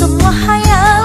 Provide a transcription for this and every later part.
Semua hayat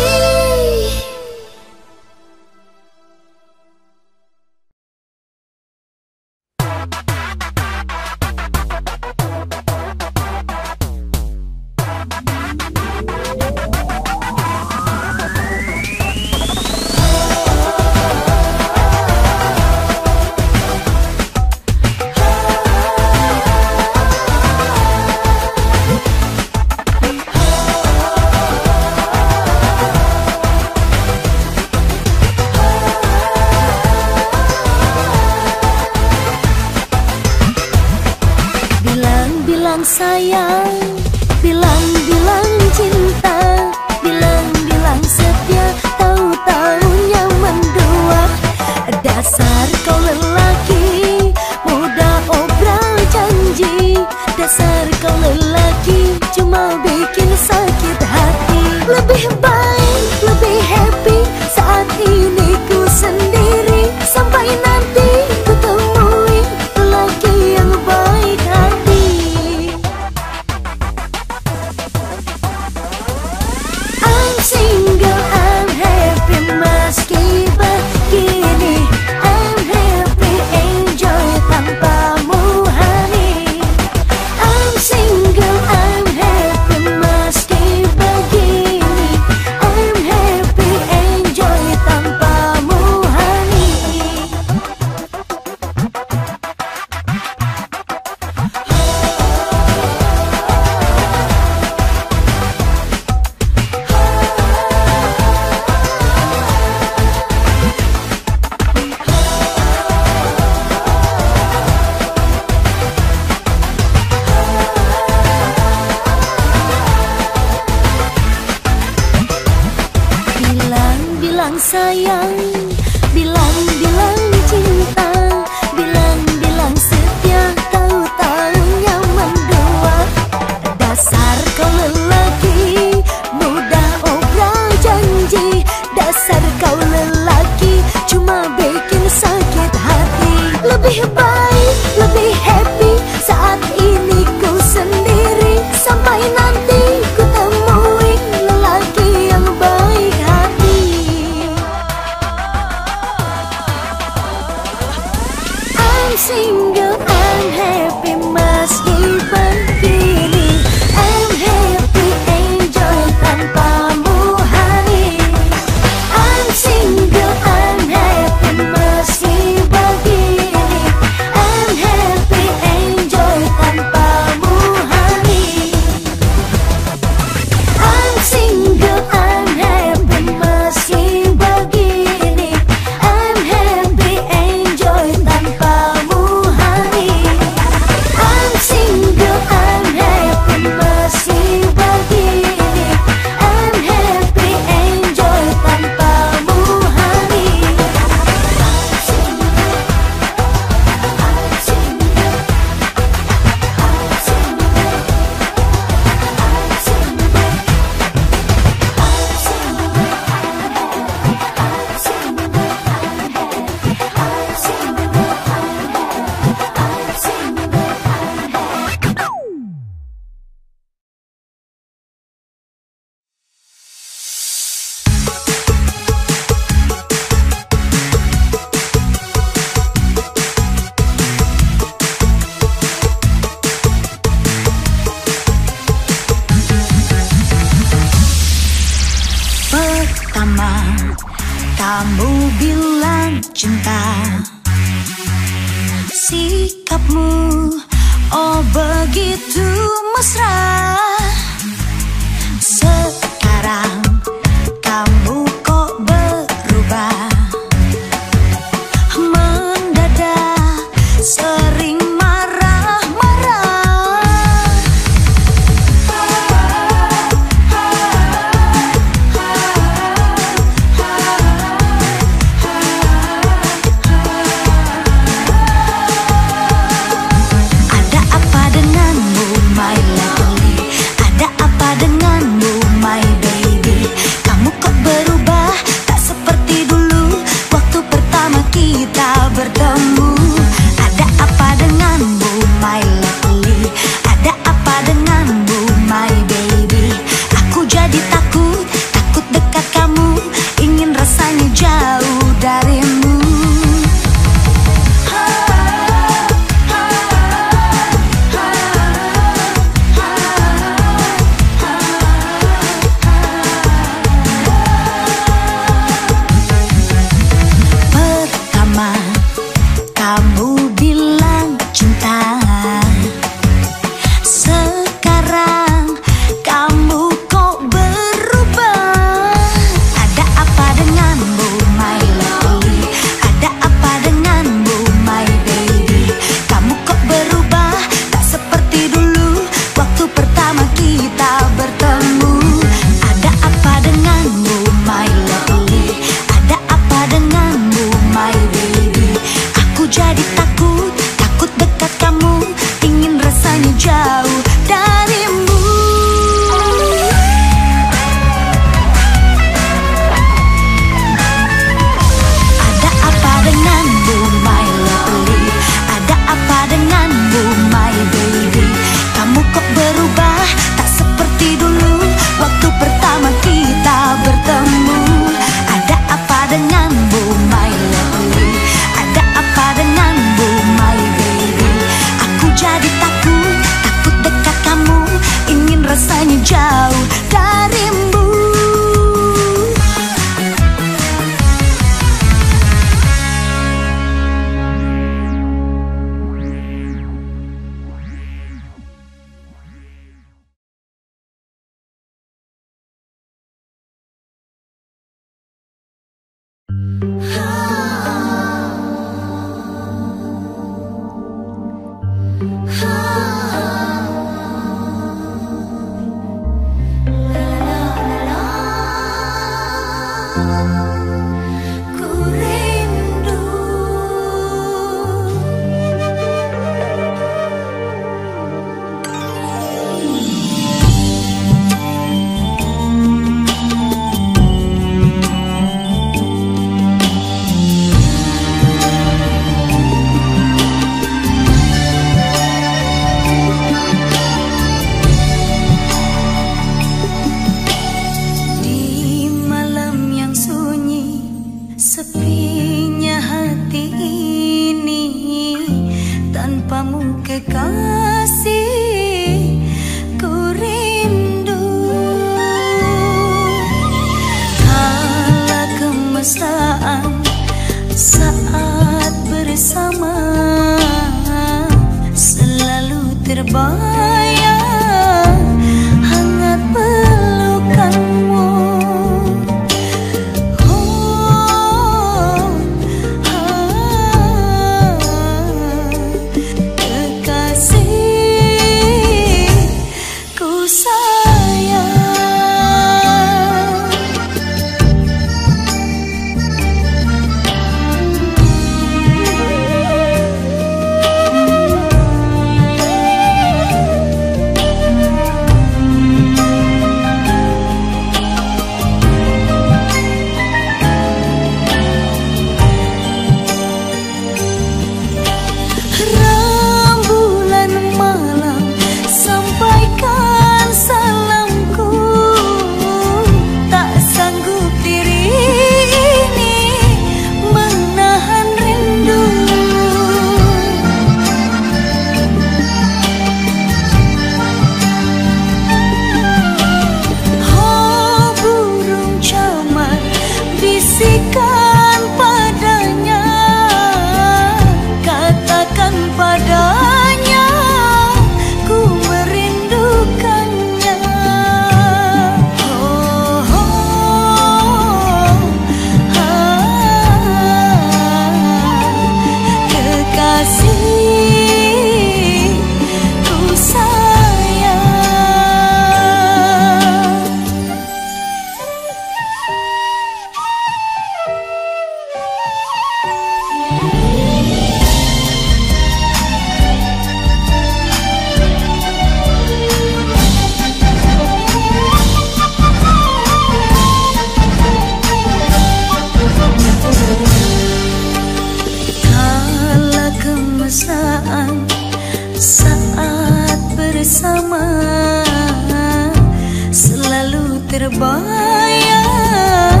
Terbayang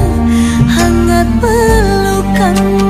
Hangat pelukanmu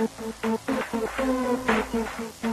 Thank you.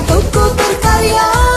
untukku berkarya.